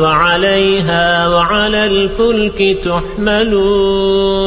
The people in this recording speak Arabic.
وعليها وعلى الفلك تحملون.